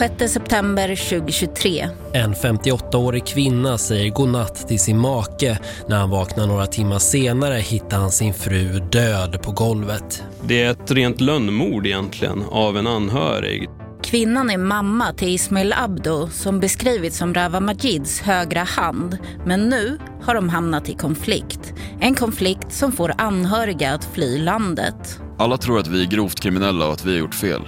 6 september 2023. En 58-årig kvinna säger godnatt till sin make. När han vaknar några timmar senare hittar han sin fru död på golvet. Det är ett rent lönnmord egentligen av en anhörig. Kvinnan är mamma till Ismail Abdo som beskrivits som Rava Majids högra hand. Men nu har de hamnat i konflikt. En konflikt som får anhöriga att fly landet. Alla tror att vi är grovt kriminella och att vi har gjort fel.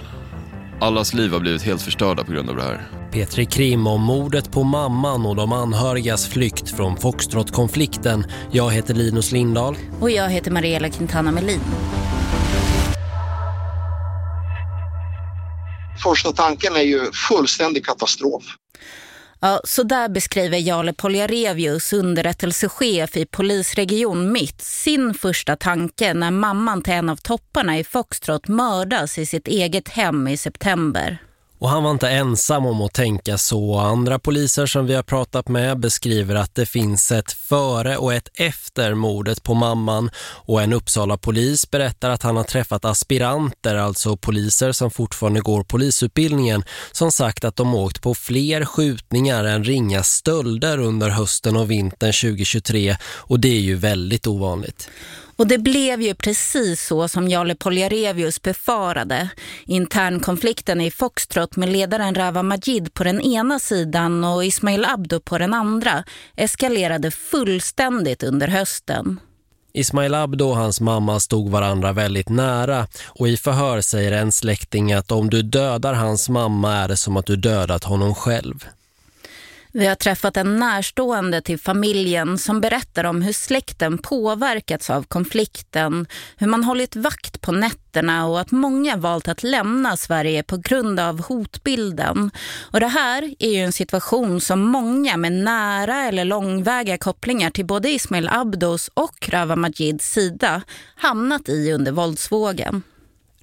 Allas liv har blivit helt förstörda på grund av det här. Petri Krim om mordet på mamman och de anhörigas flykt från Foxtrot-konflikten. Jag heter Linus Lindahl. Och jag heter Mariella Quintana Melin. Första tanken är ju fullständig katastrof. Ja, så där beskriver Jale Poljarevius, underrättelsechef i polisregion Mitt, sin första tanke när mamman till en av topparna i Foxtrot mördas i sitt eget hem i september. Och han var inte ensam om att tänka så. Andra poliser som vi har pratat med beskriver att det finns ett före och ett efter mordet på mamman. Och en Uppsala polis berättar att han har träffat aspiranter, alltså poliser som fortfarande går polisutbildningen, som sagt att de åkt på fler skjutningar än ringa stölder under hösten och vintern 2023. Och det är ju väldigt ovanligt. Och det blev ju precis så som Jale Poljarevius befarade. Internkonflikten i Foxtrot med ledaren Rava Majid på den ena sidan och Ismail Abdo på den andra eskalerade fullständigt under hösten. Ismail Abdo och hans mamma stod varandra väldigt nära och i förhör säger en släkting att om du dödar hans mamma är det som att du dödat honom själv. Vi har träffat en närstående till familjen som berättar om hur släkten påverkats av konflikten, hur man hållit vakt på nätterna och att många valt att lämna Sverige på grund av hotbilden. Och det här är ju en situation som många med nära eller långväga kopplingar till både Ismail Abdos och Rava Majids sida hamnat i under våldsvågen.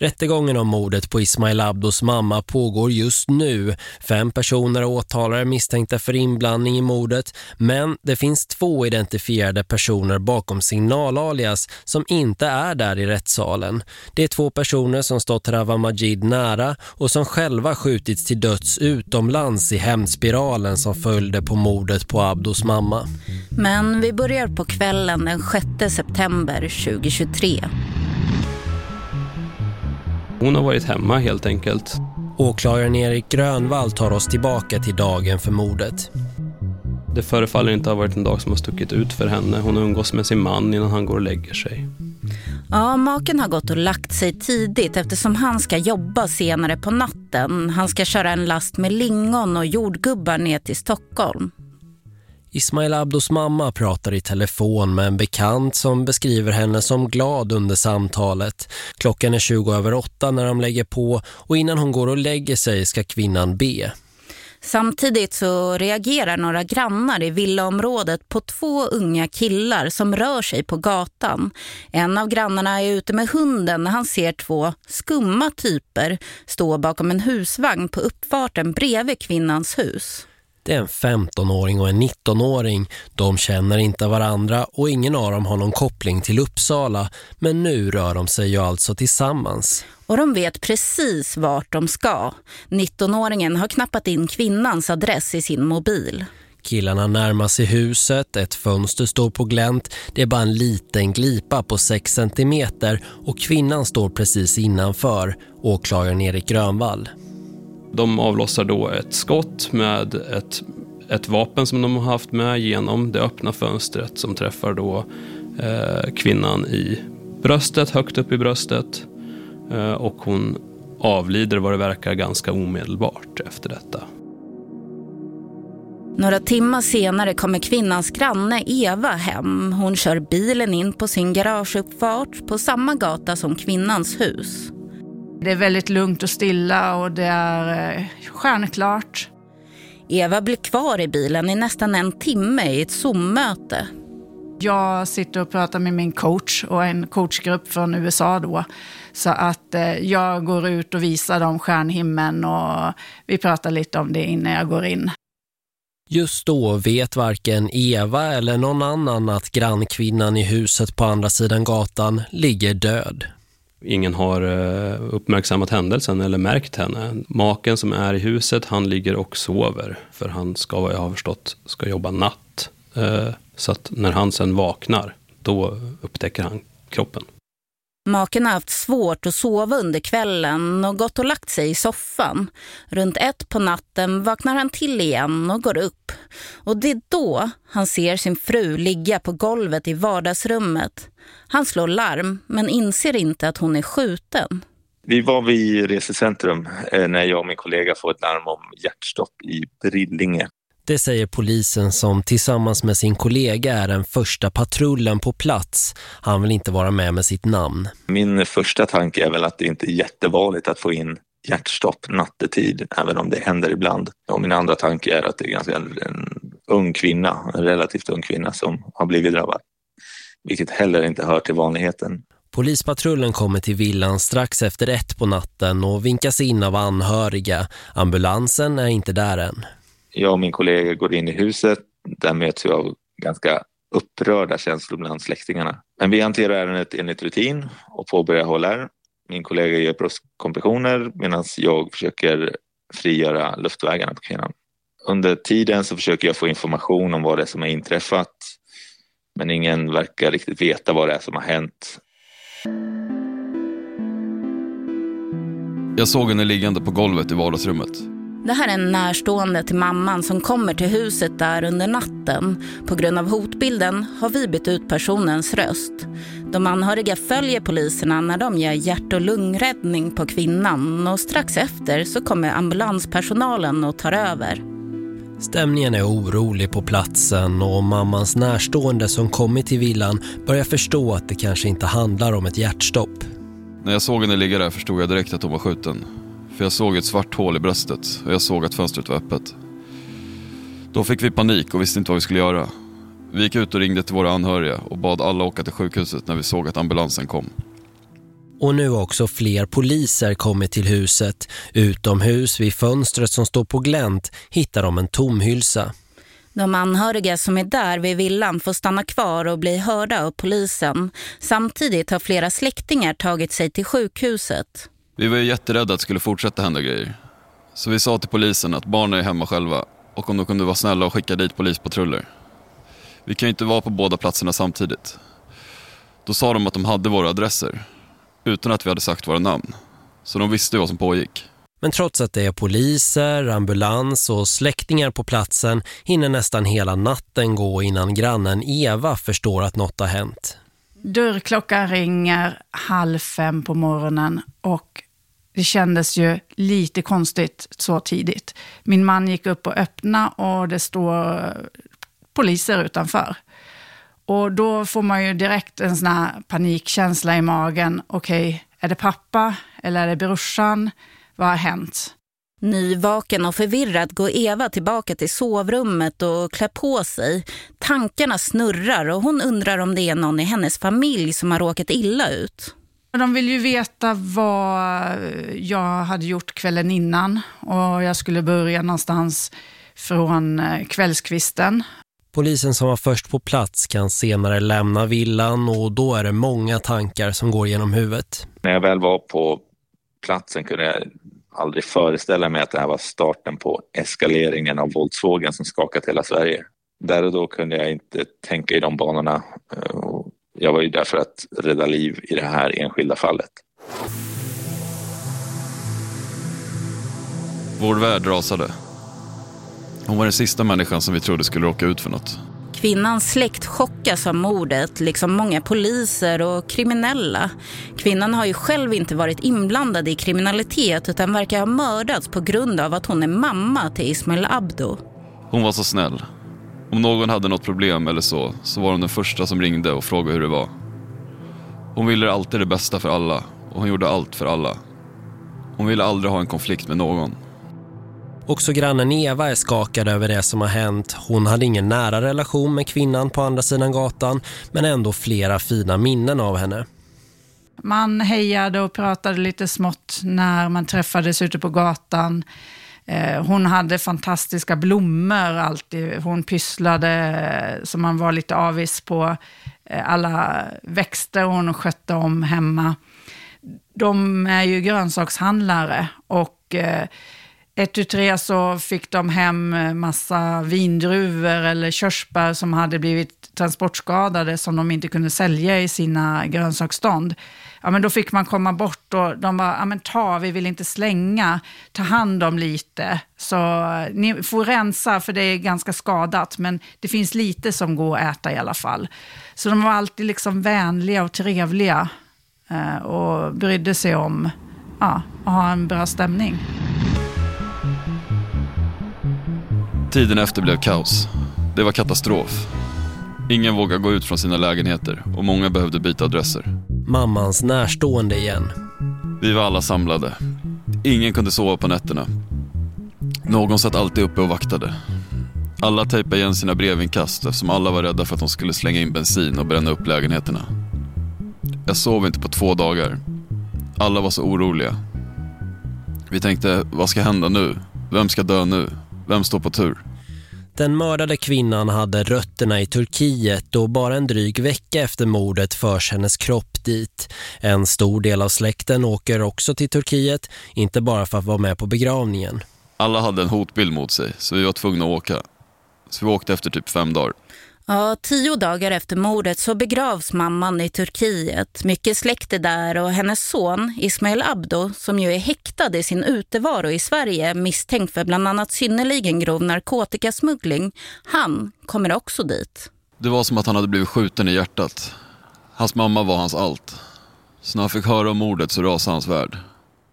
Rättegången om mordet på Ismail Abdos mamma pågår just nu. Fem personer och åtalare misstänkta för inblandning i mordet. Men det finns två identifierade personer bakom signalalias som inte är där i rättssalen. Det är två personer som stått Rava Majid nära och som själva skjutits till döds utomlands i hämndspiralen som följde på mordet på Abdos mamma. Men vi börjar på kvällen den 6 september 2023. Hon har varit hemma helt enkelt. Åklagaren Erik Grönvall tar oss tillbaka till dagen för mordet. Det förefaller inte ha varit en dag som har stuckit ut för henne. Hon umgås med sin man innan han går och lägger sig. Ja, maken har gått och lagt sig tidigt eftersom han ska jobba senare på natten. Han ska köra en last med lingon och jordgubbar ner till Stockholm. Ismail Abdos mamma pratar i telefon med en bekant som beskriver henne som glad under samtalet. Klockan är 20 över 8 när de lägger på och innan hon går och lägger sig ska kvinnan be. Samtidigt så reagerar några grannar i villaområdet på två unga killar som rör sig på gatan. En av grannarna är ute med hunden när han ser två skumma typer stå bakom en husvagn på uppfarten bredvid kvinnans hus. Det är en 15-åring och en 19-åring. De känner inte varandra och ingen av dem har någon koppling till Uppsala. Men nu rör de sig ju alltså tillsammans. Och de vet precis vart de ska. 19-åringen har knappat in kvinnans adress i sin mobil. Killarna närmar sig huset, ett fönster står på glänt, det är bara en liten glipa på 6 cm och kvinnan står precis innanför, åklagaren Erik Grönvall. De avlossar då ett skott med ett, ett vapen som de har haft med genom det öppna fönstret som träffar då eh, kvinnan i bröstet, högt upp i bröstet. Eh, och hon avlider vad det verkar ganska omedelbart efter detta. Några timmar senare kommer kvinnans granne Eva hem. Hon kör bilen in på sin garageuppfart på samma gata som kvinnans hus. Det är väldigt lugnt och stilla och det är eh, stjärnklart. Eva blir kvar i bilen i nästan en timme i ett Zoom-möte. Jag sitter och pratar med min coach och en coachgrupp från USA då. Så att eh, jag går ut och visar dem stjärnhimlen och vi pratar lite om det innan jag går in. Just då vet varken Eva eller någon annan att grannkvinnan i huset på andra sidan gatan ligger död. Ingen har eh, uppmärksammat händelsen eller märkt henne. Maken som är i huset, han ligger och sover. För han ska, vad jag har förstått, ska jobba natt. Eh, så att när han sen vaknar, då upptäcker han kroppen. Maken har haft svårt att sova under kvällen och gått och lagt sig i soffan. Runt ett på natten vaknar han till igen och går upp. Och det är då han ser sin fru ligga på golvet i vardagsrummet. Han slår larm men inser inte att hon är skjuten. Vi var vid resecentrum eh, när jag och min kollega får ett larm om hjärtstopp i Brillinge. Det säger polisen som tillsammans med sin kollega är den första patrullen på plats. Han vill inte vara med med sitt namn. Min första tanke är väl att det inte är jättevanligt att få in hjärtstopp nattetid, även om det händer ibland. Och min andra tanke är att det är ganska en, ung kvinna, en relativt ung kvinna som har blivit drabbad. Vilket heller inte hör till vanligheten. Polispatrullen kommer till villan strax efter ett på natten och vinkas in av anhöriga. Ambulansen är inte där än. Jag och min kollega går in i huset. Där möts vi av ganska upprörda känslor bland släktingarna. Men vi hanterar ärendet enligt rutin och påbörjar HLR. Min kollega gör bröstkompressioner medan jag försöker frigöra luftvägarna på kvinnan. Under tiden så försöker jag få information om vad det är som har inträffat. Men ingen verkar riktigt veta vad det är som har hänt. Jag såg henne liggande på golvet i vardagsrummet. Det här är en närstående till mamman som kommer till huset där under natten. På grund av hotbilden har vi bytt ut personens röst. De anhöriga följer poliserna när de gör hjärt- och lungräddning på kvinnan och strax efter så kommer ambulanspersonalen och tar över. Stämningen är orolig på platsen och mammans närstående som kommit till villan börjar förstå att det kanske inte handlar om ett hjärtstopp. När jag såg henne ligga där förstod jag direkt att hon var skjuten. För jag såg ett svart hål i bröstet och jag såg att fönstret var öppet. Då fick vi panik och visste inte vad vi skulle göra. Vi gick ut och ringde till våra anhöriga och bad alla åka till sjukhuset när vi såg att ambulansen kom. Och nu har också fler poliser kommit till huset. Utomhus vid fönstret som står på glänt hittar de en tomhylsa. De anhöriga som är där vid villan får stanna kvar och bli hörda av polisen. Samtidigt har flera släktingar tagit sig till sjukhuset. Vi var ju jätterädda att det skulle fortsätta hända grejer. Så vi sa till polisen att barnen är hemma själva och om de kunde vara snälla och skicka dit polispatruller. Vi kan ju inte vara på båda platserna samtidigt. Då sa de att de hade våra adresser utan att vi hade sagt våra namn. Så de visste vad som pågick. Men trots att det är poliser, ambulans och släktingar på platsen hinner nästan hela natten gå innan grannen Eva förstår att något har hänt. Dörrklockan ringer halv fem på morgonen och det kändes ju lite konstigt så tidigt. Min man gick upp och öppnade och det står poliser utanför. Och då får man ju direkt en sån här panikkänsla i magen. Okej, okay, är det pappa eller är det brorsan? Vad har hänt? Nyvaken och förvirrad går Eva tillbaka till sovrummet och klär på sig. Tankarna snurrar och hon undrar om det är någon i hennes familj som har råkat illa ut. De vill ju veta vad jag hade gjort kvällen innan och jag skulle börja någonstans från eh, kvällskvisten. Polisen som var först på plats kan senare lämna villan och då är det många tankar som går genom huvudet. När jag väl var på platsen kunde jag aldrig föreställa mig att det här var starten på eskaleringen av våldsvågen som skakat hela Sverige. Där och då kunde jag inte tänka i de banorna. Jag var ju där för att rädda liv i det här enskilda fallet. Vår värld rasade. Hon var den sista människan som vi trodde skulle råka ut för något. Kvinnans släkt chockas av mordet, liksom många poliser och kriminella. Kvinnan har ju själv inte varit inblandad i kriminalitet utan verkar ha mördats på grund av att hon är mamma till Ismail Abdo. Hon var så snäll. Om någon hade något problem eller så, så var hon den första som ringde och frågade hur det var. Hon ville alltid det bästa för alla och hon gjorde allt för alla. Hon ville aldrig ha en konflikt med någon. Också grannen Eva är skakad över det som har hänt. Hon hade ingen nära relation med kvinnan på andra sidan gatan men ändå flera fina minnen av henne. Man hejade och pratade lite smått när man träffades ute på gatan. Eh, hon hade fantastiska blommor alltid. Hon pysslade eh, så man var lite avis på eh, alla växter hon skötte om hemma. de är ju grönsakshandlare och ett tu tre så fick de hem massa vindruvor eller körsbär som hade blivit transportskadade som de inte kunde sälja i sina grönsaksstånd. Ja, men då fick man komma bort och de bara, ja men ta, vi vill inte slänga, ta hand om lite. Så eh, ni får rensa för det är ganska skadat, men det finns lite som går att äta i alla fall. Så de var alltid liksom vänliga och trevliga eh, och brydde sig om ja, att ha en bra stämning. Tiden efter blev kaos. Det var katastrof. Ingen vågade gå ut från sina lägenheter och många behövde byta adresser. Mammans närstående igen. Vi var alla samlade. Ingen kunde sova på nätterna. Någon satt alltid uppe och vaktade. Alla tejpade igen sina brevinkast eftersom alla var rädda för att de skulle slänga in bensin och bränna upp lägenheterna. Jag sov inte på två dagar. Alla var så oroliga. Vi tänkte, vad ska hända nu? Vem ska dö nu? Vem står på tur? Den mördade kvinnan hade rötterna i Turkiet och bara en dryg vecka efter mordet förs hennes kropp dit. En stor del av släkten åker också till Turkiet, inte bara för att vara med på begravningen. Alla hade en hotbild mot sig så vi var tvungna att åka. Så vi åkte efter typ fem dagar. Ja, tio dagar efter mordet så begravs mamman i Turkiet. Mycket släkt är där och hennes son Ismail Abdo, som ju är häktad i sin utevaro i Sverige misstänkt för bland annat synnerligen grov narkotikasmuggling, han kommer också dit. Det var som att han hade blivit skjuten i hjärtat. Hans mamma var hans allt. Så när han fick höra om mordet så rasade hans värld.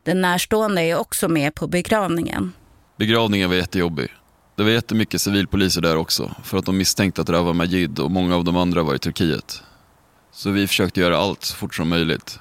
Den närstående är också med på begravningen. Begravningen var jättejobbig. Det var jättemycket civilpoliser där också för att de misstänkte att Rawa Majid och många av de andra var i Turkiet. Så vi försökte göra allt så fort som möjligt.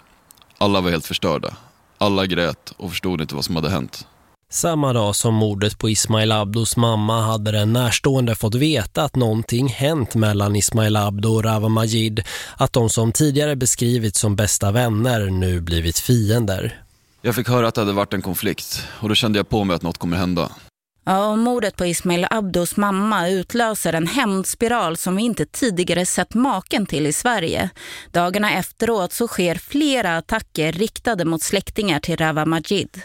Alla var helt förstörda. Alla grät och förstod inte vad som hade hänt. Samma dag som mordet på Ismail Abdos mamma hade den närstående fått veta att någonting hänt mellan Ismail Abdo och Rawa Majid. Att de som tidigare beskrivits som bästa vänner nu blivit fiender. Jag fick höra att det hade varit en konflikt och då kände jag på mig att något kommer hända. Ja, och mordet på Ismail Abdos mamma utlöser en hämndspiral som vi inte tidigare sett maken till i Sverige. Dagarna efteråt så sker flera attacker riktade mot släktingar till Rawa Majid.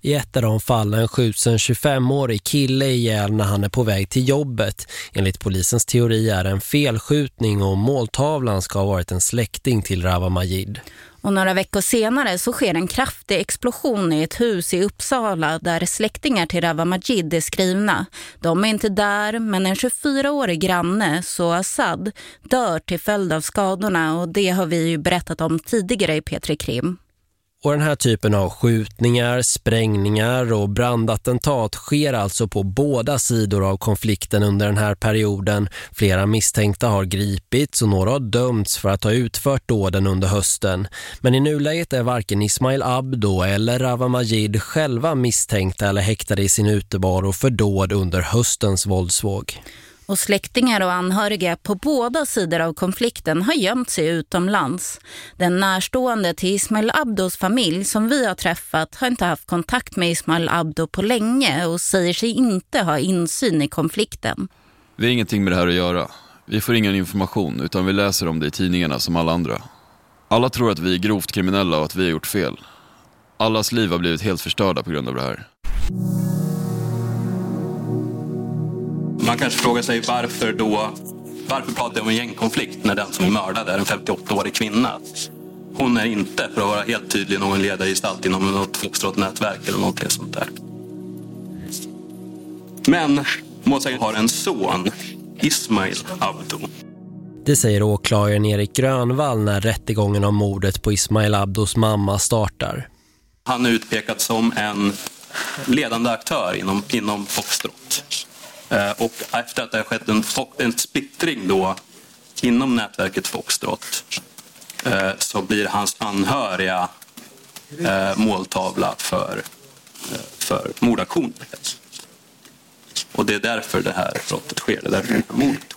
I ett av de fallen skjuts en 25-årig kille ihjäl när han är på väg till jobbet. Enligt polisens teori är en felskjutning och måltavlan ska ha varit en släkting till Rawa Majid. Och några veckor senare så sker en kraftig explosion i ett hus i Uppsala där släktingar till Rawa Majid är skrivna. De är inte där men en 24-årig granne, så Assad, dör till följd av skadorna och det har vi ju berättat om tidigare i Petri Krim. Och den här typen av skjutningar, sprängningar och brandattentat sker alltså på båda sidor av konflikten under den här perioden. Flera misstänkta har gripits och några har dömts för att ha utfört dåden under hösten. Men i nuläget är varken Ismail Abdo eller Rawa Majid själva misstänkta eller häktade i sin utebaro för dåd under höstens våldsvåg. Och släktingar och anhöriga på båda sidor av konflikten har gömt sig utomlands. Den närstående till Ismail Abdos familj som vi har träffat har inte haft kontakt med Ismail Abdo på länge och säger sig inte ha insyn i konflikten. Vi har ingenting med det här att göra. Vi får ingen information utan vi läser om det i tidningarna som alla andra. Alla tror att vi är grovt kriminella och att vi har gjort fel. Allas liv har blivit helt förstörda på grund av det här. Man kanske frågar sig varför då, varför pratar jag om en gängkonflikt när den som är mördad är en 58-årig kvinna? Hon är inte, för att vara helt tydlig, någon ledargestalt inom något foxtrot-nätverk eller något sånt där. Men målsägaren har en son, Ismail Abdo. Det säger åklagaren Erik Grönvall när rättegången om mordet på Ismail Abdos mamma startar. Han är utpekad som en ledande aktör inom, inom Foxtrot. Eh, och efter att det har skett en, en splittring då inom nätverket Foxtrot eh, så blir hans anhöriga eh, måltavla för, för mordaktioner. Och det är därför det här brottet sker, det är därför mordet sker.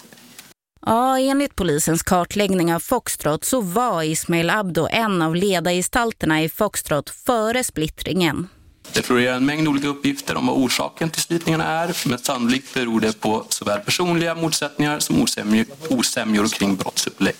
Ja, enligt polisens kartläggning av Foxtrot så var Ismail Abdo en av ledargestalterna i Foxtrot före splittringen. Det florerar en mängd olika uppgifter om vad orsaken till slitningarna är, men sannolikt beror det på såväl personliga motsättningar som osämjor, osämjor kring brottsupplägg.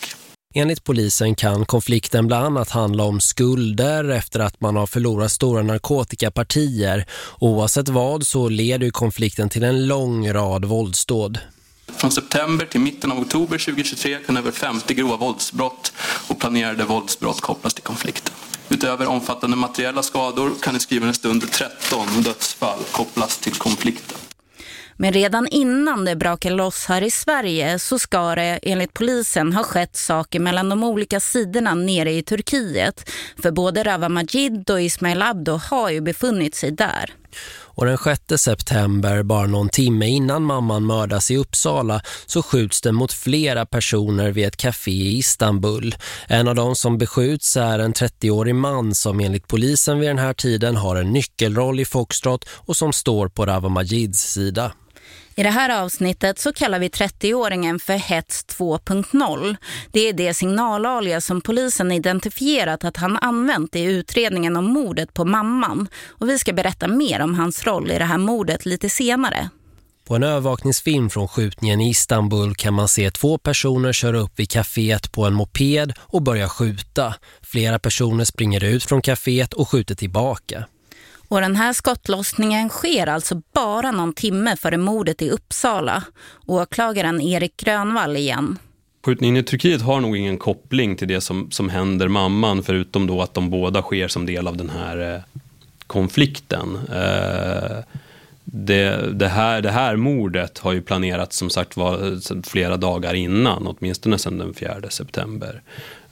Enligt polisen kan konflikten bland annat handla om skulder efter att man har förlorat stora narkotikapartier. Oavsett vad så leder konflikten till en lång rad våldsdåd. Från september till mitten av oktober 2023 kan över 50 grova våldsbrott och planerade våldsbrott kopplas till konflikten. Utöver omfattande materiella skador kan i skrivande stund 13 dödsfall kopplas till konflikten. Men redan innan det brakade loss här i Sverige så ska det enligt polisen ha skett saker mellan de olika sidorna nere i Turkiet. För både Rava Majid och Ismail Abdo har ju befunnit sig där. Och den 6 september, bara någon timme innan mamman mördas i Uppsala, så skjuts det mot flera personer vid ett café i Istanbul. En av dem som beskjuts är en 30-årig man som enligt polisen vid den här tiden har en nyckelroll i Foxtrot och som står på Rava Majids sida. I det här avsnittet så kallar vi 30-åringen för Hets 2.0. Det är det signalalia som polisen identifierat att han använt i utredningen om mordet på mamman. Och vi ska berätta mer om hans roll i det här mordet lite senare. På en övervakningsfilm från skjutningen i Istanbul kan man se två personer köra upp vid kaféet på en moped och börja skjuta. Flera personer springer ut från kaféet och skjuter tillbaka. Och den här skottlossningen sker alltså bara någon timme före mordet i Uppsala. Åklagaren Erik Grönvall igen. Skjutningen i Turkiet har nog ingen koppling till det som, som händer mamman förutom då att de båda sker som del av den här eh, konflikten. Eh, det, det, här, det här mordet har ju planerats som sagt var flera dagar innan, åtminstone sedan den 4 september.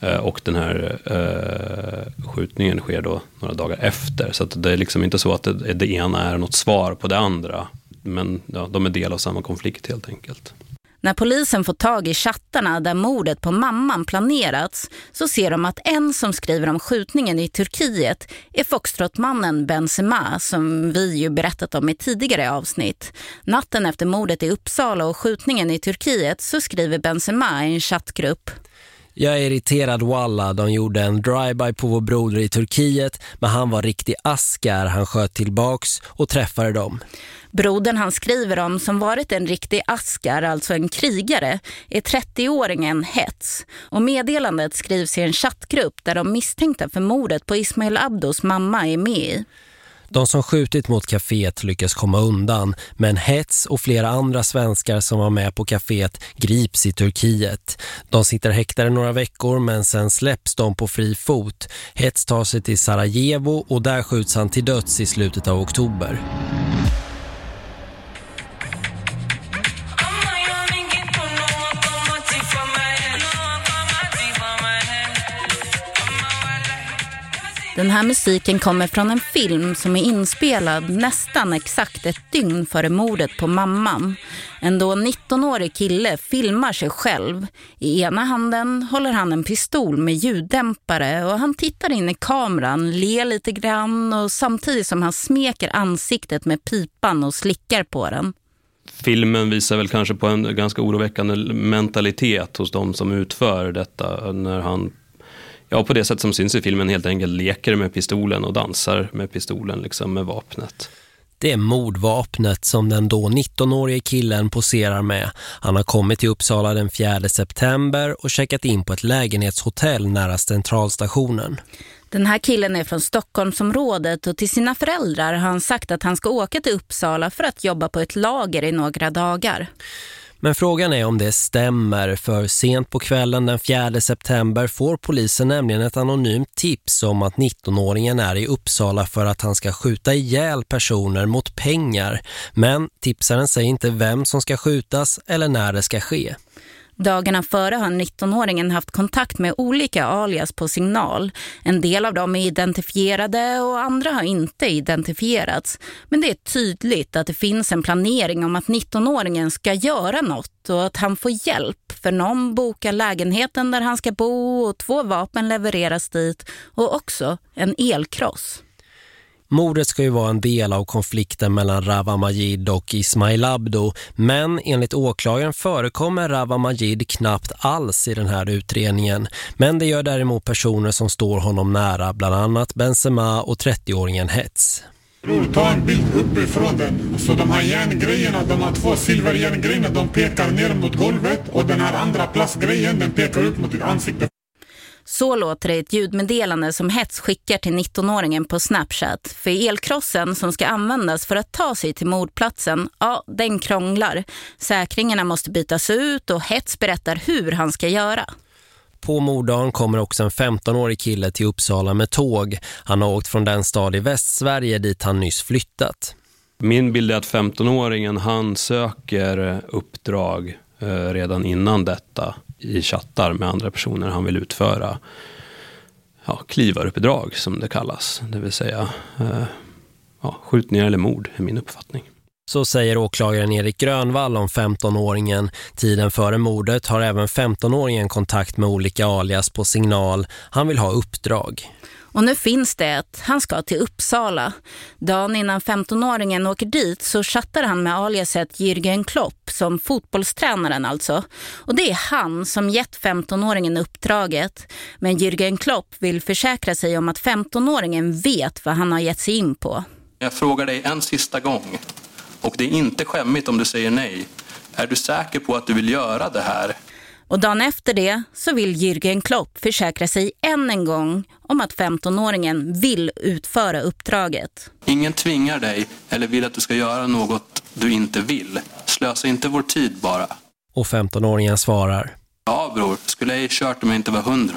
Eh, och den här eh, skjutningen sker då några dagar efter. Så det är liksom inte så att det, det ena är något svar på det andra. Men ja, de är del av samma konflikt helt enkelt. När polisen får tag i chattarna där mordet på mamman planerats så ser de att en som skriver om skjutningen i Turkiet är foxtrotmannen Benzema som vi ju berättat om i tidigare avsnitt. Natten efter mordet i Uppsala och skjutningen i Turkiet så skriver Benzema i en chattgrupp jag är irriterad walla, de gjorde en drive-by på vår broder i Turkiet men han var riktig askar, han sköt tillbaks och träffade dem. Brodern han skriver om som varit en riktig askar, alltså en krigare, är 30-åringen Hets. Och meddelandet skrivs i en chattgrupp där de misstänkta för mordet på Ismail Abdos mamma är med i. De som skjutit mot kaféet lyckas komma undan men Hets och flera andra svenskar som var med på kaféet grips i Turkiet. De sitter häktade några veckor men sen släpps de på fri fot. Hets tar sig till Sarajevo och där skjuts han till döds i slutet av oktober. Den här musiken kommer från en film som är inspelad nästan exakt ett dygn före mordet på mamman. En då 19-årig kille filmar sig själv. I ena handen håller han en pistol med ljuddämpare och han tittar in i kameran, ler lite grann och samtidigt som han smeker ansiktet med pipan och slickar på den. Filmen visar väl kanske på en ganska oroväckande mentalitet hos de som utför detta när han ja, på det sätt som syns i filmen helt enkelt leker med pistolen och dansar med pistolen, liksom med vapnet. Det är mordvapnet som den då 19-årige killen poserar med. Han har kommit till Uppsala den 4 september och checkat in på ett lägenhetshotell nära centralstationen. Den här killen är från Stockholmsområdet och till sina föräldrar har han sagt att han ska åka till Uppsala för att jobba på ett lager i några dagar. Men frågan är om det stämmer för sent på kvällen den 4 september får polisen nämligen ett anonymt tips om att 19-åringen är i Uppsala för att han ska skjuta ihjäl personer mot pengar. Men tipsaren säger inte vem som ska skjutas eller när det ska ske. Dagarna före har 19-åringen haft kontakt med olika alias på signal. En del av dem är identifierade och andra har inte identifierats. Men det är tydligt att det finns en planering om att 19-åringen ska göra något och att han får hjälp. För någon bokar lägenheten där han ska bo och två vapen levereras dit och också en elkross. Mordet ska ju vara en del av konflikten mellan Rava Majid och Ismail Abdo men enligt åklagaren förekommer Rava Majid knappt alls i den här utredningen. Men det gör däremot personer som står honom nära, bland annat Benzema och 30-åringen Hets. Bror, ta en bild uppifrån den. Så de här järngrejerna, de här två silverjärngrejerna, de pekar ner mot golvet och den här andra plastgrejen, den pekar upp mot ditt ansikte. Så låter det ett ljudmeddelande som Hets skickar till 19-åringen på Snapchat. För elkrossen som ska användas för att ta sig till mordplatsen, ja, den krånglar. Säkringarna måste bytas ut och Hets berättar hur han ska göra. På morddagen kommer också en 15-årig kille till Uppsala med tåg. Han har åkt från den stad i Västsverige dit han nyss flyttat. Min bild är att 15-åringen han söker uppdrag eh, Eh, redan innan detta i chattar med andra personer han vill utföra ja, klivaruppdrag som det kallas. Det vill säga eh, ja, skjutningar eller mord är min uppfattning. Så säger åklagaren Erik Grönvall om 15-åringen. Tiden före mordet har även 15-åringen kontakt med olika alias på signal. Han vill ha uppdrag. Och nu finns det ett. Han ska till Uppsala. Dagen innan 15-åringen åker dit så chattar han med aliaset Jürgen Klopp som fotbollstränaren alltså. Och det är han som gett 15-åringen uppdraget. Men Jürgen Klopp vill försäkra sig om att 15-åringen vet vad han har gett sig in på. Jag frågar dig en sista gång. Och det är inte skämmigt om du säger nej. Är du säker på att du vill göra det här? Och dagen efter det så vill Jürgen Klopp försäkra sig än en gång om att 15-åringen vill utföra uppdraget. Ingen tvingar dig eller vill att du ska göra något du inte vill. Slösa inte vår tid bara. Och 15-åringen svarar. Ja bror, skulle jag kört om jag inte var hundra.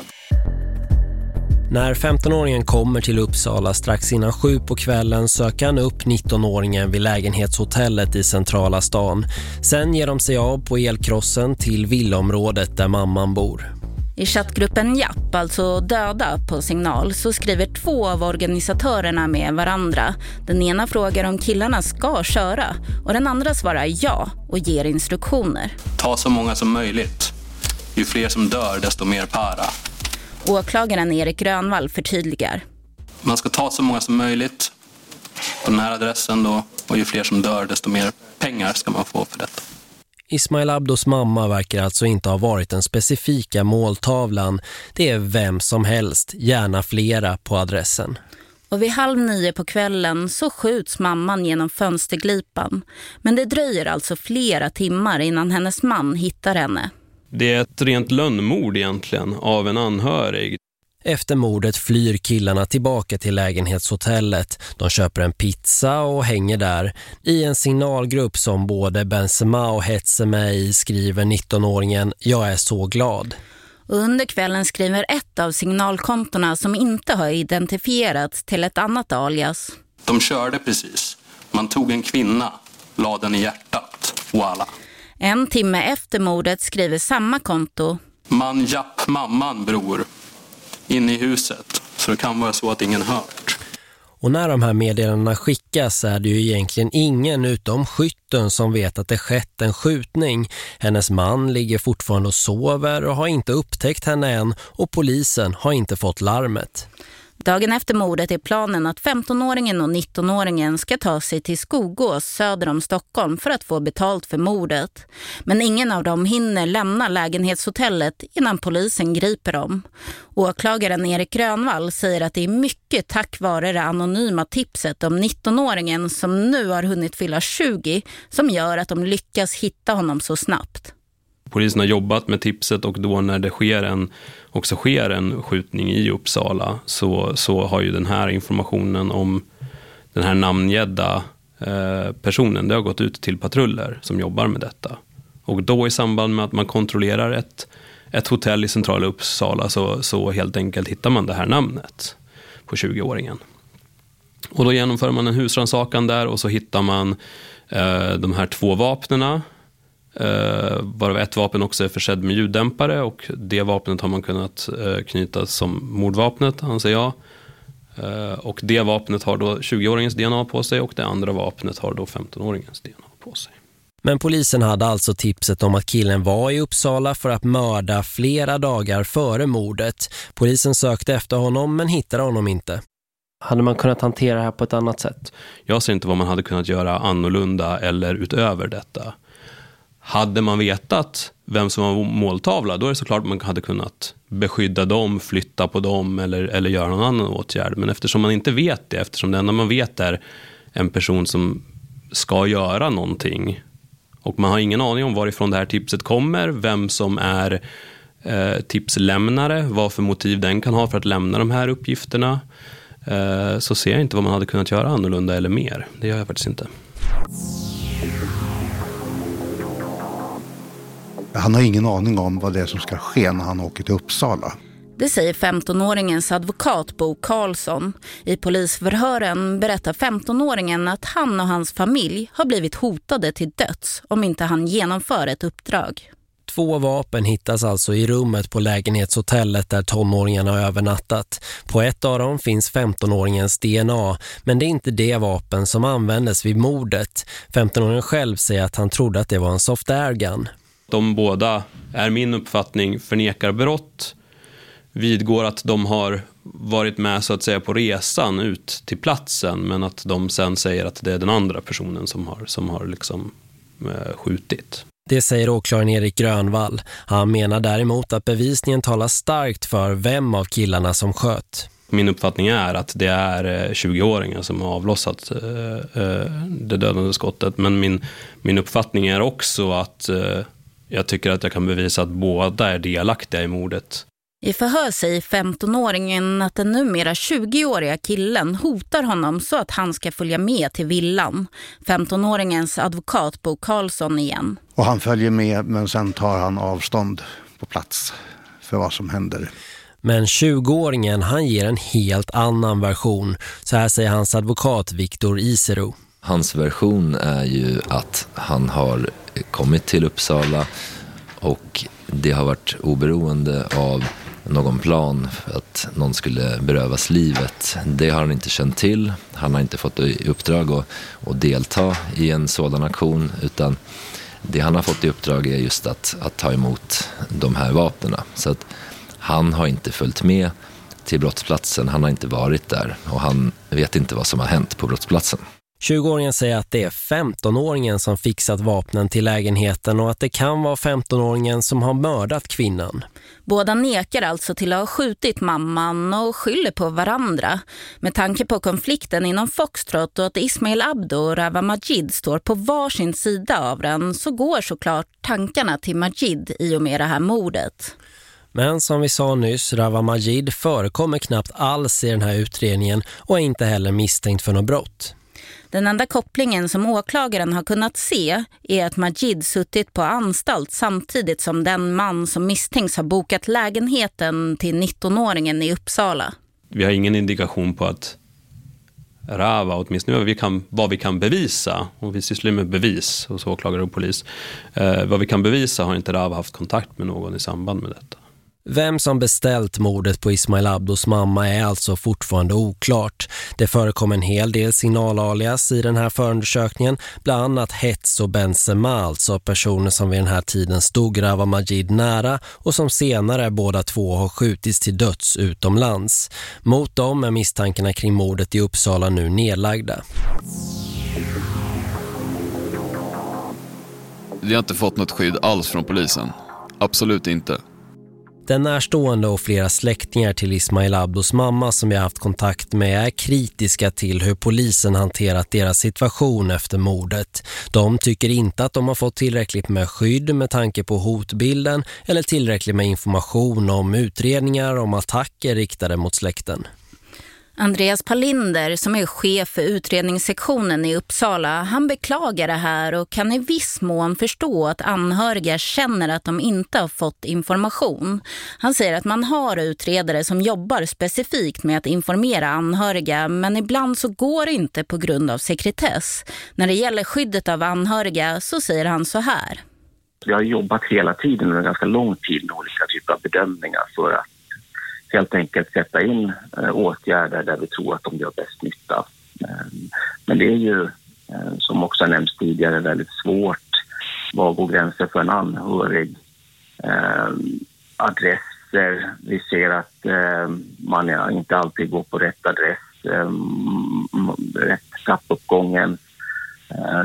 När 15-åringen kommer till Uppsala strax innan sju på kvällen söker han upp 19-åringen vid lägenhetshotellet i centrala stan. Sen ger de sig av på elkrossen till villområdet där mamman bor. I chattgruppen Japp, alltså döda på signal, så skriver två av organisatörerna med varandra. Den ena frågar om killarna ska köra och den andra svarar ja och ger instruktioner. Ta så många som möjligt. Ju fler som dör, desto mer para. Åklagaren Erik Grönvall förtydligar. Man ska ta så många som möjligt på den här adressen då och ju fler som dör desto mer pengar ska man få för detta. Ismail Abdos mamma verkar alltså inte ha varit den specifika måltavlan. Det är vem som helst, gärna flera på adressen. Och vid halv nio på kvällen så skjuts mamman genom fönsterglipan. Men det dröjer alltså flera timmar innan hennes man hittar henne. Det är ett rent lönnmord egentligen av en anhörig. Efter mordet flyr killarna tillbaka till lägenhetshotellet. De köper en pizza och hänger där. I en signalgrupp som både Benzema och Hetze med i skriver 19-åringen Jag är så glad. Under kvällen skriver ett av signalkontorna som inte har identifierats till ett annat alias. De körde precis. Man tog en kvinna, la den i hjärtat. Voila. En timme efter mordet skriver samma konto. Man japp mamman, bror. Inne i huset. Så det kan vara så att ingen hört. Och när de här meddelandena skickas är det ju egentligen ingen utom skytten som vet att det skett en skjutning. Hennes man ligger fortfarande och sover och har inte upptäckt henne än och polisen har inte fått larmet. Dagen efter mordet är planen att 15-åringen och 19-åringen ska ta sig till Skogås söder om Stockholm för att få betalt för mordet. Men ingen av dem hinner lämna lägenhetshotellet innan polisen griper dem. Åklagaren Erik Grönvall säger att det är mycket tack vare det anonyma tipset om 19-åringen som nu har hunnit fylla 20 som gör att de lyckas hitta honom så snabbt. Polisen har jobbat med tipset och då när det sker en, också sker en skjutning i Uppsala så, så har ju den här informationen om den här namngädda eh, personen, det har gått ut till patruller som jobbar med detta. Och då i samband med att man kontrollerar ett, ett hotell i centrala Uppsala så, så helt enkelt hittar man det här namnet på 20-åringen. Och då genomför man en husrannsakan där och så hittar man eh, de här två vapnena Uh, varav ett vapen också är försedd med ljuddämpare och det vapnet har man kunnat uh, knyta som mordvapnet, anser jag. Uh, och det vapnet har då 20-åringens DNA på sig och det andra vapnet har då 15-åringens DNA på sig. Men polisen hade alltså tipset om att killen var i Uppsala för att mörda flera dagar före mordet. Polisen sökte efter honom men hittade honom inte. Hade man kunnat hantera det här på ett annat sätt? Jag ser inte vad man hade kunnat göra annorlunda eller utöver detta. Hade man vetat vem som var måltavla, då är det såklart man hade kunnat beskydda dem, flytta på dem eller, eller göra någon annan åtgärd. Men eftersom man inte vet det, eftersom det enda man vet är en person som ska göra någonting. Och man har ingen aning om varifrån det här tipset kommer, vem som är eh, tipslämnare, vad för motiv den kan ha för att lämna de här uppgifterna. Eh, så ser jag inte vad man hade kunnat göra annorlunda eller mer. Det gör jag faktiskt inte. Han har ingen aning om vad det är som ska ske när han åker till Uppsala. Det säger 15-åringens advokat Bo Karlsson. I polisförhören berättar 15-åringen att han och hans familj har blivit hotade till döds om inte han genomför ett uppdrag. Två vapen hittas alltså i rummet på lägenhetshotellet där tonåringarna har övernattat. På ett av dem finns 15-åringens DNA, men det är inte det vapen som användes vid mordet. 15-åringen själv säger att han trodde att det var en soft airgun. De båda, är min uppfattning, förnekar brott vidgår att de har varit med så att säga på resan ut till platsen men att de sen säger att det är den andra personen som har, som har liksom, eh, skjutit. Det säger åklagaren Erik Grönvall. Han menar däremot att bevisningen talar starkt för vem av killarna som sköt. Min uppfattning är att det är 20-åringar eh, som har avlossat eh, eh, det dödande skottet. Men min, min uppfattning är också att jag tycker att jag kan bevisa att båda är delaktiga i mordet. I förhör säger 15-åringen att den numera 20-åriga killen hotar honom så att han ska följa med till villan. 15-åringens advokat Bo Karlsson igen. Och han följer med men sen tar han avstånd på plats för vad som händer. Men 20-åringen han ger en helt annan version. Så här säger hans advokat Viktor Isero. Hans version är ju att han har kommit till Uppsala och det har varit oberoende av någon plan för att någon skulle berövas livet. Det har han inte känt till. Han har inte fått i uppdrag att, att delta i en sådan aktion utan det han har fått i uppdrag är just att, att ta emot de här vapnena. Så att han har inte följt med till brottsplatsen, han har inte varit där och han vet inte vad som har hänt på brottsplatsen. 20-åringen säger att det är 15-åringen som fixat vapnen till lägenheten och att det kan vara 15-åringen som har mördat kvinnan. Båda nekar alltså till att ha skjutit mamman och skyller på varandra. Med tanke på konflikten inom Foxtrot och att Ismail Abdo och Rava Majid står på varsin sida av den så går såklart tankarna till Majid i och med det här mordet. Men som vi sa nyss, Rava Majid förekommer knappt alls i den här utredningen och är inte heller misstänkt för något brott. Den enda kopplingen som åklagaren har kunnat se är att Majid suttit på anstalt samtidigt som den man som misstänks har bokat lägenheten till 19-åringen i Uppsala. Vi har ingen indikation på att Rava, åtminstone vad vi kan, vad vi kan bevisa, och vi sysslar med bevis hos åklagare och polis, eh, vad vi kan bevisa har inte Rava haft kontakt med någon i samband med detta. Vem som beställt mordet på Ismail Abdos mamma är alltså fortfarande oklart. Det förekom en hel del signalalias i den här förundersökningen, bland annat Hets och Benzema, alltså personer som vid den här tiden stod Rava Majid nära och som senare båda två har skjutits till döds utomlands. Mot dem är misstankarna kring mordet i Uppsala nu nedlagda. Vi har inte fått något skydd alls från polisen. Absolut inte. Den närstående och flera släktingar till Ismail Abdos mamma som vi har haft kontakt med är kritiska till hur polisen hanterat deras situation efter mordet. De tycker inte att de har fått tillräckligt med skydd med tanke på hotbilden eller tillräckligt med information om utredningar om attacker riktade mot släkten. Andreas Palinder som är chef för utredningssektionen i Uppsala, han beklagar det här och kan i viss mån förstå att anhöriga känner att de inte har fått information. Han säger att man har utredare som jobbar specifikt med att informera anhöriga men ibland så går det inte på grund av sekretess. När det gäller skyddet av anhöriga så säger han så här. Vi har jobbat hela tiden under ganska lång tid med olika typer av bedömningar för att helt enkelt sätta in eh, åtgärder där vi tror att de gör bäst nytta. Ehm, men det är ju, eh, som också har nämnts tidigare, väldigt svårt. Var går gränsen för en anhörig? Ehm, adresser. Vi ser att ehm, man inte alltid går på rätt adress, rätt trappuppgången.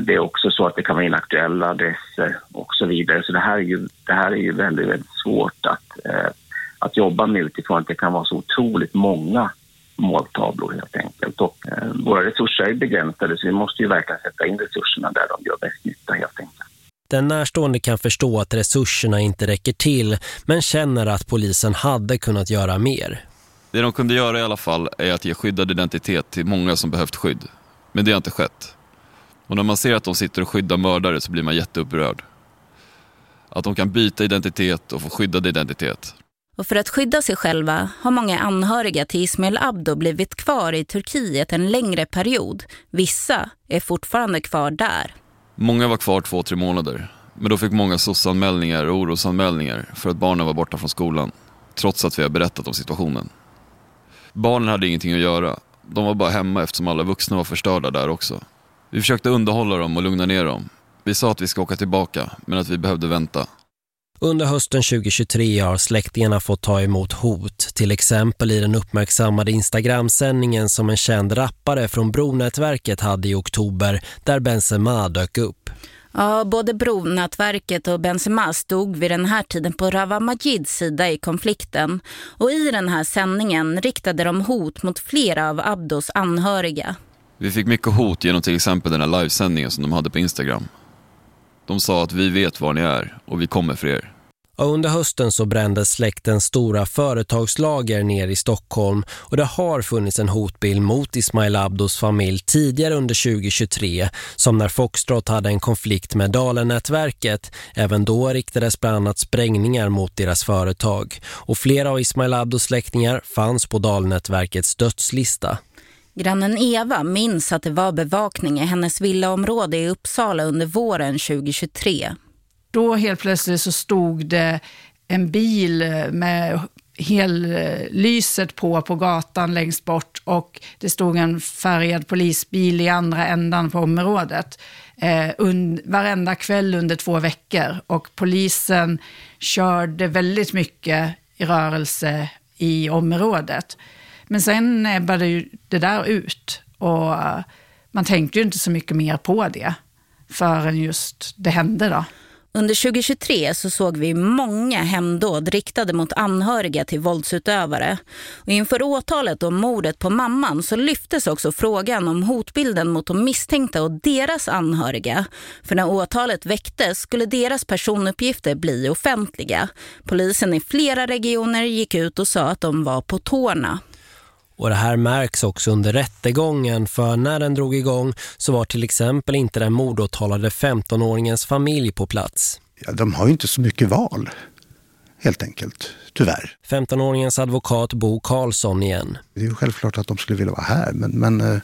Det är också så att det kan vara inaktuella adresser och så vidare. Så det här är ju, det här är ju väldigt, väldigt svårt att eh, att jobba med utifrån att det kan vara så otroligt många måltavlor helt enkelt. Och, eh, våra resurser är begränsade så vi måste ju verkligen sätta in resurserna där de gör bäst nytta helt enkelt. Den närstående kan förstå att resurserna inte räcker till men känner att polisen hade kunnat göra mer. Det de kunde göra i alla fall är att ge skyddad identitet till många som behövt skydd. Men det har inte skett. Och när man ser att de sitter och skyddar mördare så blir man jätteupprörd. Att de kan byta identitet och få skyddad identitet. Och för att skydda sig själva har många anhöriga till Ismail Abdo blivit kvar i Turkiet en längre period. Vissa är fortfarande kvar där. Många var kvar två, tre månader. Men då fick många sossanmälningar och orosanmälningar för att barnen var borta från skolan. Trots att vi har berättat om situationen. Barnen hade ingenting att göra. De var bara hemma eftersom alla vuxna var förstörda där också. Vi försökte underhålla dem och lugna ner dem. Vi sa att vi ska åka tillbaka, men att vi behövde vänta. Under hösten 2023 har släktingarna fått ta emot hot, till exempel i den uppmärksammade Instagram-sändningen som en känd rappare från Bronätverket hade i oktober, där Benzema dök upp. Ja, både Bronätverket och Benzema stod vid den här tiden på Rava Majids sida i konflikten. Och i den här sändningen riktade de hot mot flera av Abdos anhöriga. Vi fick mycket hot genom till exempel den här livesändningen som de hade på Instagram. De sa att vi vet var ni är och vi kommer för er. Och under hösten så brändes släktens stora företagslager ner i Stockholm och det har funnits en hotbild mot Ismail Abdos familj tidigare under 2023 som när Foxtrot hade en konflikt med Dalen-nätverket. Även då riktades bland annat sprängningar mot deras företag och flera av Ismail Abdos släktingar fanns på Dalen-nätverkets dödslista. Grannen Eva minns att det var bevakning i hennes villaområde i Uppsala under våren 2023. Då helt plötsligt så stod det en bil med hellyset eh, på på gatan längst bort och det stod en färgad polisbil i andra ändan på området eh, und, varenda kväll under två veckor och polisen körde väldigt mycket i rörelse i området. Men sen ebbade ju det där ut och eh, man tänkte ju inte så mycket mer på det förrän just det hände då. Under 2023 så såg vi många hemdåd riktade mot anhöriga till våldsutövare. Och inför åtalet om mordet på mamman så lyftes också frågan om hotbilden mot de misstänkta och deras anhöriga. För när åtalet väcktes skulle deras personuppgifter bli offentliga. Polisen i flera regioner gick ut och sa att de var på tårna. Och det här märks också under rättegången för när den drog igång så var till exempel inte den mordåtalade 15-åringens familj på plats. Ja, de har ju inte så mycket val, helt enkelt, tyvärr. 15-åringens advokat Bo Karlsson igen. Det är ju självklart att de skulle vilja vara här, men, men, eh,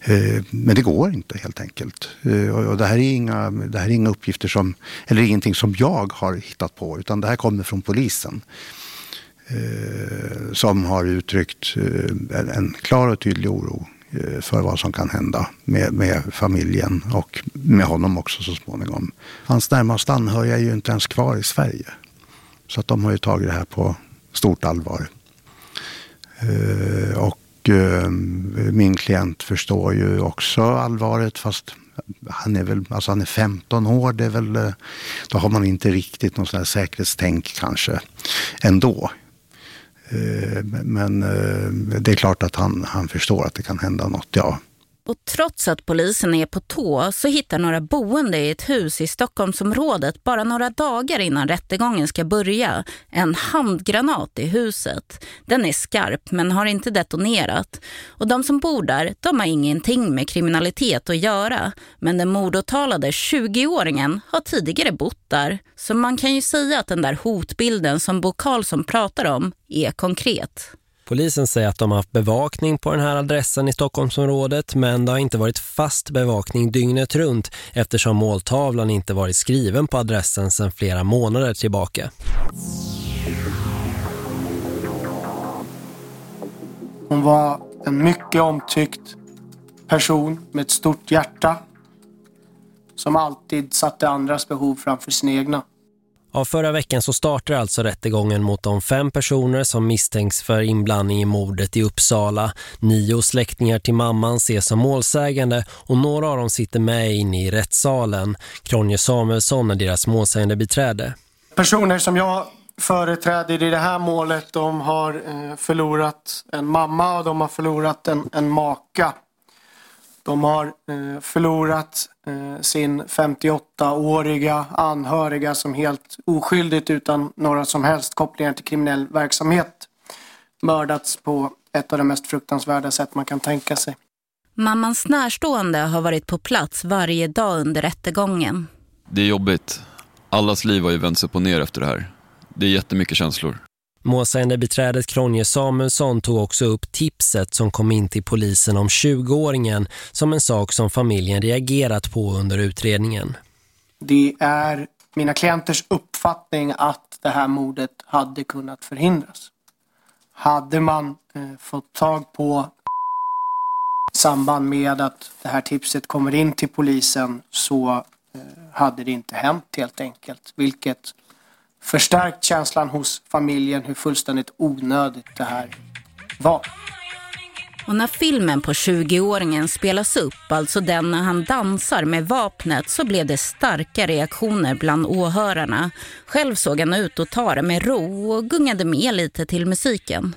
eh men det går inte helt enkelt. Eh, och det, här är inga, det här är inga uppgifter som, eller ingenting som jag har hittat på, utan det här kommer från polisen. Eh, som har uttryckt eh, en klar och tydlig oro eh, för vad som kan hända med, med, familjen och med honom också så småningom. Hans närmaste anhöriga är ju inte ens kvar i Sverige. Så att de har ju tagit det här på stort allvar. Eh, och eh, min klient förstår ju också allvaret fast han är väl, alltså han är 15 år, det är väl, eh, då har man inte riktigt någon sån här säkerhetstänk kanske ändå. Eh, men eh, det är klart att han, han förstår att det kan hända något, ja. Och trots att polisen är på tå så hittar några boende i ett hus i Stockholmsområdet bara några dagar innan rättegången ska börja en handgranat i huset. Den är skarp men har inte detonerat. Och de som bor där, de har ingenting med kriminalitet att göra. Men den mordåtalade 20-åringen har tidigare bott där. Så man kan ju säga att den där hotbilden som Bo Karlsson pratar om är konkret. Polisen säger att de har haft bevakning på den här adressen i Stockholmsområdet men det har inte varit fast bevakning dygnet runt eftersom måltavlan inte varit skriven på adressen sedan flera månader tillbaka. Hon var en mycket omtyckt person med ett stort hjärta som alltid satte andras behov framför sina egna. Av förra veckan så startar alltså rättegången mot de fem personer som misstänks för inblandning i mordet i Uppsala. Nio släktingar till mamman ses som målsägande och några av dem sitter med inne i rättssalen. Kronje Samuelsson är deras målsägande beträde. Personer som jag företräder i det här målet de har eh, förlorat en mamma och de har förlorat en, en maka de har eh, förlorat eh, sin 58-åriga anhöriga som helt oskyldigt utan några som helst kopplingar till kriminell verksamhet mördats på ett av de mest fruktansvärda sätt man kan tänka sig. Mammans närstående har varit på plats varje dag under rättegången. Det är jobbigt. Allas liv har ju vänts upp och ner efter det här. Det är jättemycket känslor. Målsägandebiträdet Kronje Samuelsson tog också upp tipset som kom in till polisen om 20-åringen som en sak som familjen reagerat på under utredningen. Det är mina klienters uppfattning att det här mordet hade kunnat förhindras. Hade man eh, fått tag på i samband med att det här tipset kommer in till polisen så eh, hade det inte hänt helt enkelt. Vilket förstärkt känslan hos familjen hur fullständigt onödigt det här var. Och när filmen på 20-åringen spelas upp, alltså den när han dansar med vapnet, så blev det starka reaktioner bland åhörarna. Själv såg han ut att ta det med ro och gungade med lite till musiken.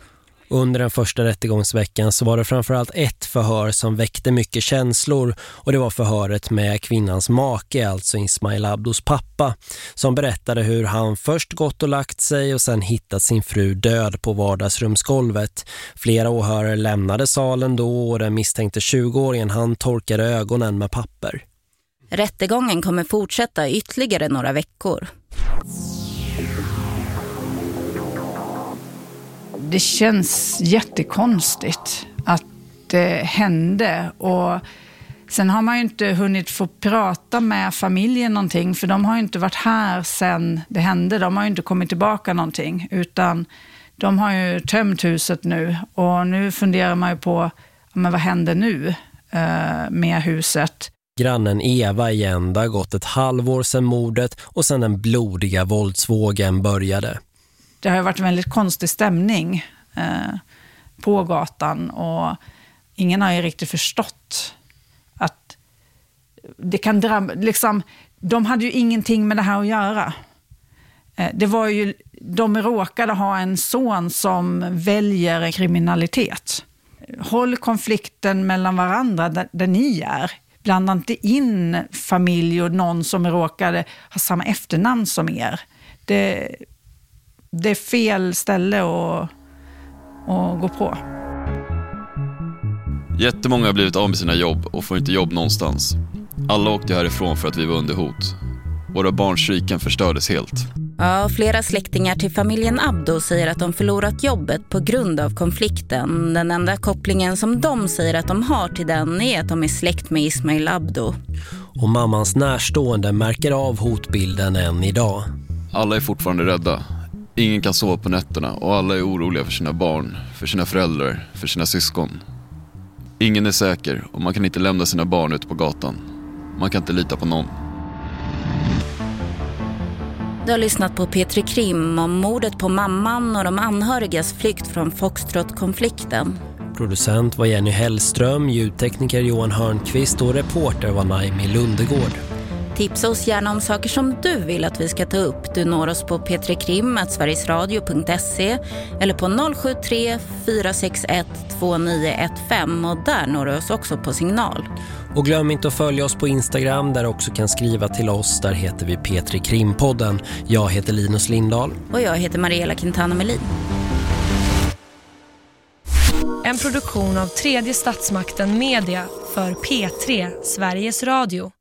Under den första rättegångsveckan så var det framförallt ett förhör som väckte mycket känslor och det var förhöret med kvinnans make, alltså Ismail Abdos pappa, som berättade hur han först gått och lagt sig och sen hittat sin fru död på vardagsrumsgolvet. Flera åhörare lämnade salen då och den misstänkte 20-åringen han torkade ögonen med papper. Rättegången kommer fortsätta ytterligare några veckor det känns jättekonstigt att det hände. Och sen har man ju inte hunnit få prata med familjen någonting, för de har ju inte varit här sen det hände. De har ju inte kommit tillbaka någonting, utan de har ju tömt huset nu. Och nu funderar man ju på, men vad händer nu eh, med huset? Grannen Eva igen, det har gått ett halvår sedan mordet och sedan den blodiga våldsvågen började det har varit en väldigt konstig stämning eh, på gatan och ingen har ju riktigt förstått att det kan drabba, liksom, de hade ju ingenting med det här att göra. Eh, det var ju, de råkade ha en son som väljer kriminalitet. Håll konflikten mellan varandra där, där ni är. Blanda inte in familj och någon som råkade ha samma efternamn som er. Det, det är fel ställe att, att gå på. Jättemånga har blivit av med sina jobb och får inte jobb någonstans. Alla åkte härifrån för att vi var under hot. Våra barns riken förstördes helt. Ja, flera släktingar till familjen Abdo säger att de förlorat jobbet på grund av konflikten. Den enda kopplingen som de säger att de har till den är att de är släkt med Ismail Abdo. Och mammans närstående märker av hotbilden än idag. Alla är fortfarande rädda. Ingen kan sova på nätterna och alla är oroliga för sina barn, för sina föräldrar, för sina syskon. Ingen är säker och man kan inte lämna sina barn ute på gatan. Man kan inte lita på någon. Du har lyssnat på Petri Krim om mordet på mamman och de anhörigas flykt från Foxtrot-konflikten. Producent var Jenny Hellström, ljudtekniker Johan Hörnqvist och reporter var Naimi Lundegård. Tipsa oss gärna om saker som du vill att vi ska ta upp. Du når oss på p3krim.sverigesradio.se eller på 073 461 2915 och där når du oss också på signal. Och glöm inte att följa oss på Instagram där du också kan skriva till oss. Där heter vi Petri Krimpodden. Jag heter Linus Lindahl. Och jag heter Mariella Quintana Melin. En produktion av tredje statsmakten Media för P3 Sveriges Radio.